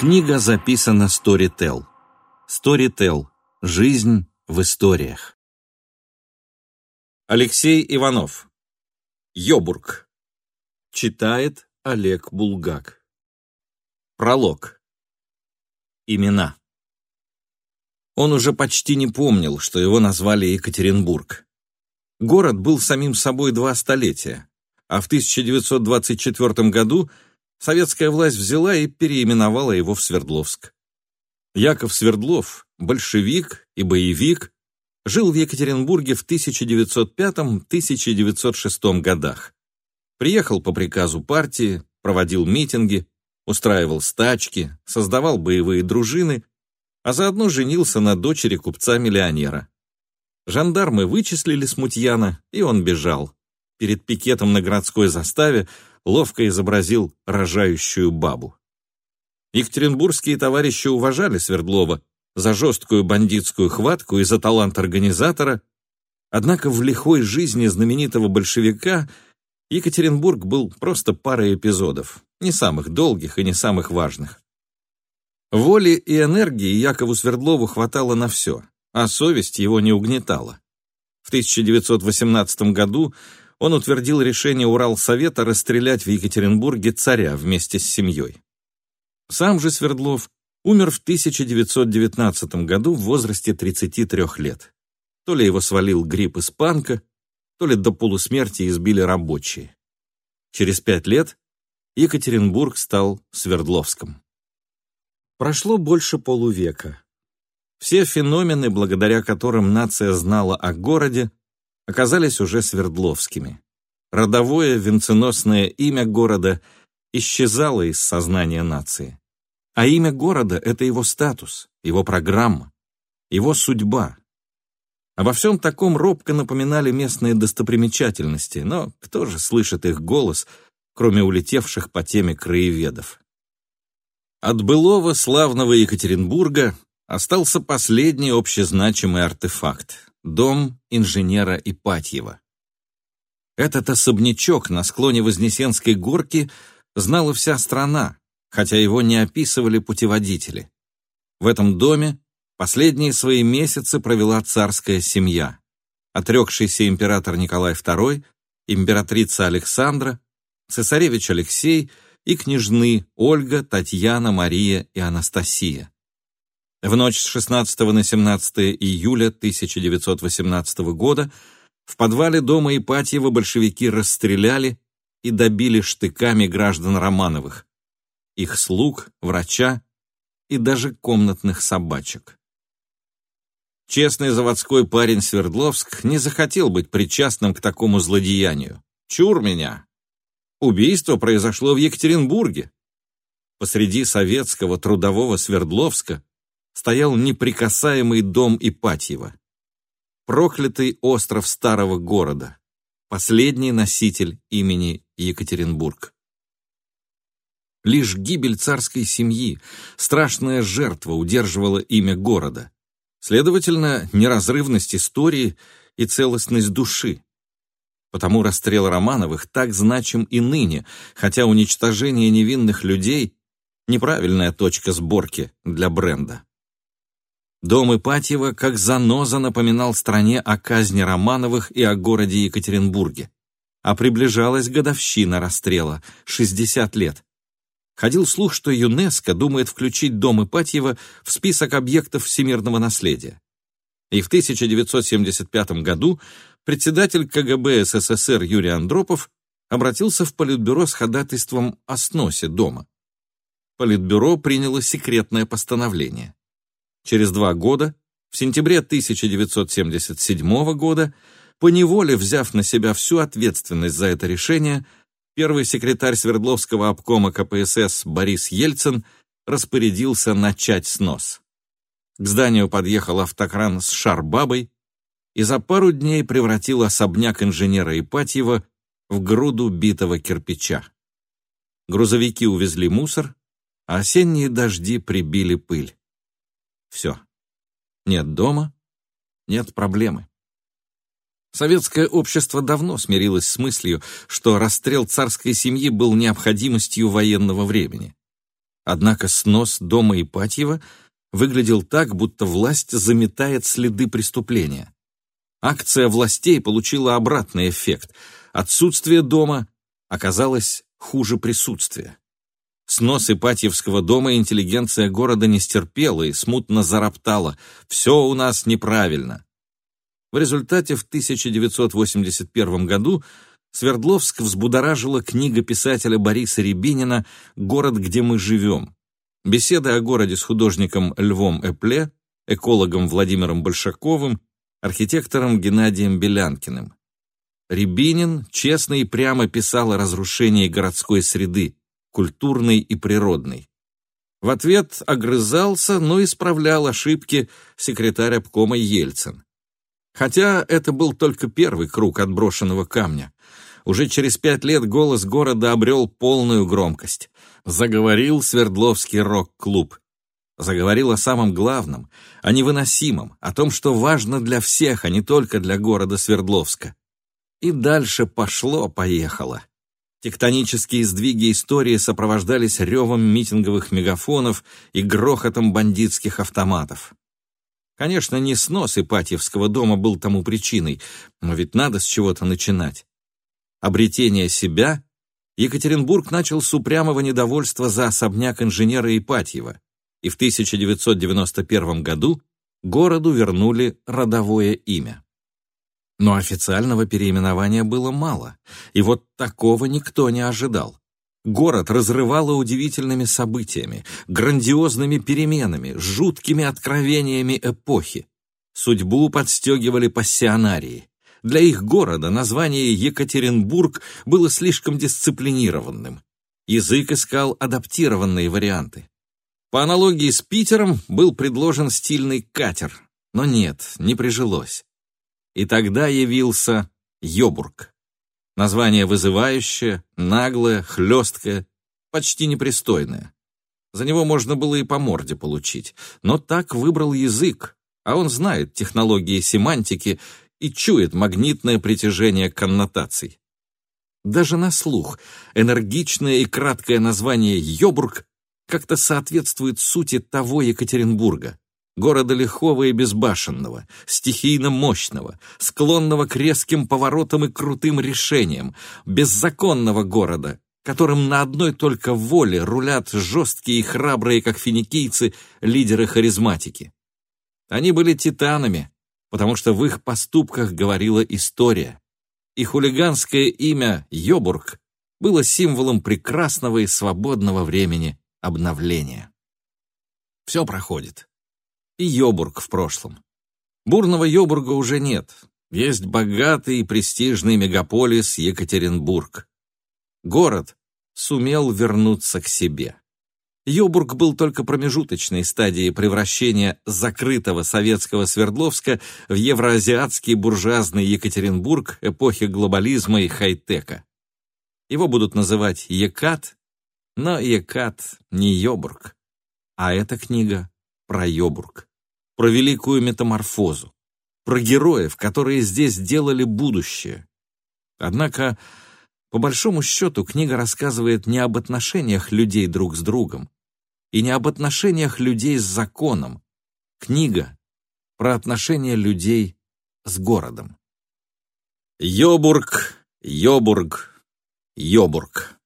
Книга записана Storytel. Storytel. Жизнь в историях. Алексей Иванов. Йобург. Читает Олег Булгак. Пролог. Имена. Он уже почти не помнил, что его назвали Екатеринбург. Город был самим собой два столетия, а в 1924 году – советская власть взяла и переименовала его в Свердловск. Яков Свердлов, большевик и боевик, жил в Екатеринбурге в 1905-1906 годах. Приехал по приказу партии, проводил митинги, устраивал стачки, создавал боевые дружины, а заодно женился на дочери купца-миллионера. Жандармы вычислили смутьяна, и он бежал. Перед пикетом на городской заставе ловко изобразил рожающую бабу. Екатеринбургские товарищи уважали Свердлова за жесткую бандитскую хватку и за талант организатора, однако в лихой жизни знаменитого большевика Екатеринбург был просто парой эпизодов, не самых долгих и не самых важных. Воли и энергии Якову Свердлову хватало на все, а совесть его не угнетала. В 1918 году он утвердил решение Уралсовета расстрелять в Екатеринбурге царя вместе с семьей. Сам же Свердлов умер в 1919 году в возрасте 33 лет. То ли его свалил грипп испанка, то ли до полусмерти избили рабочие. Через пять лет Екатеринбург стал Свердловском. Прошло больше полувека. Все феномены, благодаря которым нация знала о городе, оказались уже Свердловскими. Родовое венценосное имя города исчезало из сознания нации. А имя города — это его статус, его программа, его судьба. Обо всем таком робко напоминали местные достопримечательности, но кто же слышит их голос, кроме улетевших по теме краеведов? От былого славного Екатеринбурга остался последний общезначимый артефакт дом инженера Ипатьева. Этот особнячок на склоне Вознесенской горки знала вся страна, хотя его не описывали путеводители. В этом доме последние свои месяцы провела царская семья. Отрекшийся император Николай II, императрица Александра, цесаревич Алексей и княжны Ольга, Татьяна, Мария и Анастасия. В ночь с 16 на 17 июля 1918 года в подвале дома Ипатьева большевики расстреляли и добили штыками граждан Романовых, их слуг, врача и даже комнатных собачек. Честный заводской парень Свердловск не захотел быть причастным к такому злодеянию. Чур меня! Убийство произошло в Екатеринбурге. Посреди советского трудового Свердловска стоял неприкасаемый дом Ипатьева. Проклятый остров старого города, последний носитель имени Екатеринбург. Лишь гибель царской семьи, страшная жертва удерживала имя города. Следовательно, неразрывность истории и целостность души. Потому расстрел Романовых так значим и ныне, хотя уничтожение невинных людей – неправильная точка сборки для бренда. Дом Ипатьева как заноза напоминал стране о казни Романовых и о городе Екатеринбурге. А приближалась годовщина расстрела — 60 лет. Ходил слух, что ЮНЕСКО думает включить дом Ипатьева в список объектов всемирного наследия. И в 1975 году председатель КГБ СССР Юрий Андропов обратился в Политбюро с ходатайством о сносе дома. Политбюро приняло секретное постановление. Через два года, в сентябре 1977 года, поневоле взяв на себя всю ответственность за это решение, первый секретарь Свердловского обкома КПСС Борис Ельцин распорядился начать снос. К зданию подъехал автокран с шарбабой и за пару дней превратил особняк инженера Ипатьева в груду битого кирпича. Грузовики увезли мусор, а осенние дожди прибили пыль. Все. Нет дома, нет проблемы. Советское общество давно смирилось с мыслью, что расстрел царской семьи был необходимостью военного времени. Однако снос дома Ипатьева выглядел так, будто власть заметает следы преступления. Акция властей получила обратный эффект. Отсутствие дома оказалось хуже присутствия. Снос Ипатьевского дома интеллигенция города не стерпела и смутно зароптала. «Все у нас неправильно». В результате в 1981 году Свердловск взбудоражила книга писателя Бориса Рябинина «Город, где мы живем». Беседы о городе с художником Львом Эпле, экологом Владимиром Большаковым, архитектором Геннадием Белянкиным. Рябинин честно и прямо писал о разрушении городской среды, культурной и природной. В ответ огрызался, но исправлял ошибки секретарь обкома Ельцин. Хотя это был только первый круг отброшенного камня. Уже через пять лет голос города обрел полную громкость. Заговорил Свердловский рок-клуб. Заговорил о самом главном, о невыносимом, о том, что важно для всех, а не только для города Свердловска. И дальше пошло-поехало. Тектонические сдвиги истории сопровождались ревом митинговых мегафонов и грохотом бандитских автоматов. Конечно, не снос Ипатьевского дома был тому причиной, но ведь надо с чего-то начинать. Обретение себя Екатеринбург начал с упрямого недовольства за особняк инженера Ипатьева, и в 1991 году городу вернули родовое имя. Но официального переименования было мало, и вот такого никто не ожидал. Город разрывало удивительными событиями, грандиозными переменами, жуткими откровениями эпохи. Судьбу подстегивали пассионарии. Для их города название Екатеринбург было слишком дисциплинированным. Язык искал адаптированные варианты. По аналогии с Питером был предложен стильный катер, но нет, не прижилось. И тогда явился Йобург. Название вызывающее, наглое, хлесткое, почти непристойное. За него можно было и по морде получить, но так выбрал язык, а он знает технологии семантики и чует магнитное притяжение коннотаций. Даже на слух энергичное и краткое название «Йобург» как-то соответствует сути того Екатеринбурга, города лихого и безбашенного, стихийно мощного, склонного к резким поворотам и крутым решениям, беззаконного города, которым на одной только воле рулят жесткие и храбрые, как финикийцы, лидеры-харизматики. Они были титанами, потому что в их поступках говорила история. И хулиганское имя Йобург было символом прекрасного и свободного времени обновления. Все проходит и Йобург в прошлом. Бурного Йобурга уже нет. Есть богатый и престижный мегаполис Екатеринбург. Город сумел вернуться к себе. Йобург был только промежуточной стадией превращения закрытого советского Свердловска в евроазиатский буржуазный Екатеринбург эпохи глобализма и хай-тека. Его будут называть Екат, но Екат не Йобург. А эта книга про Йобург про великую метаморфозу, про героев, которые здесь делали будущее. Однако, по большому счету, книга рассказывает не об отношениях людей друг с другом и не об отношениях людей с законом. Книга про отношения людей с городом. Йобург, Йобург, Йобург.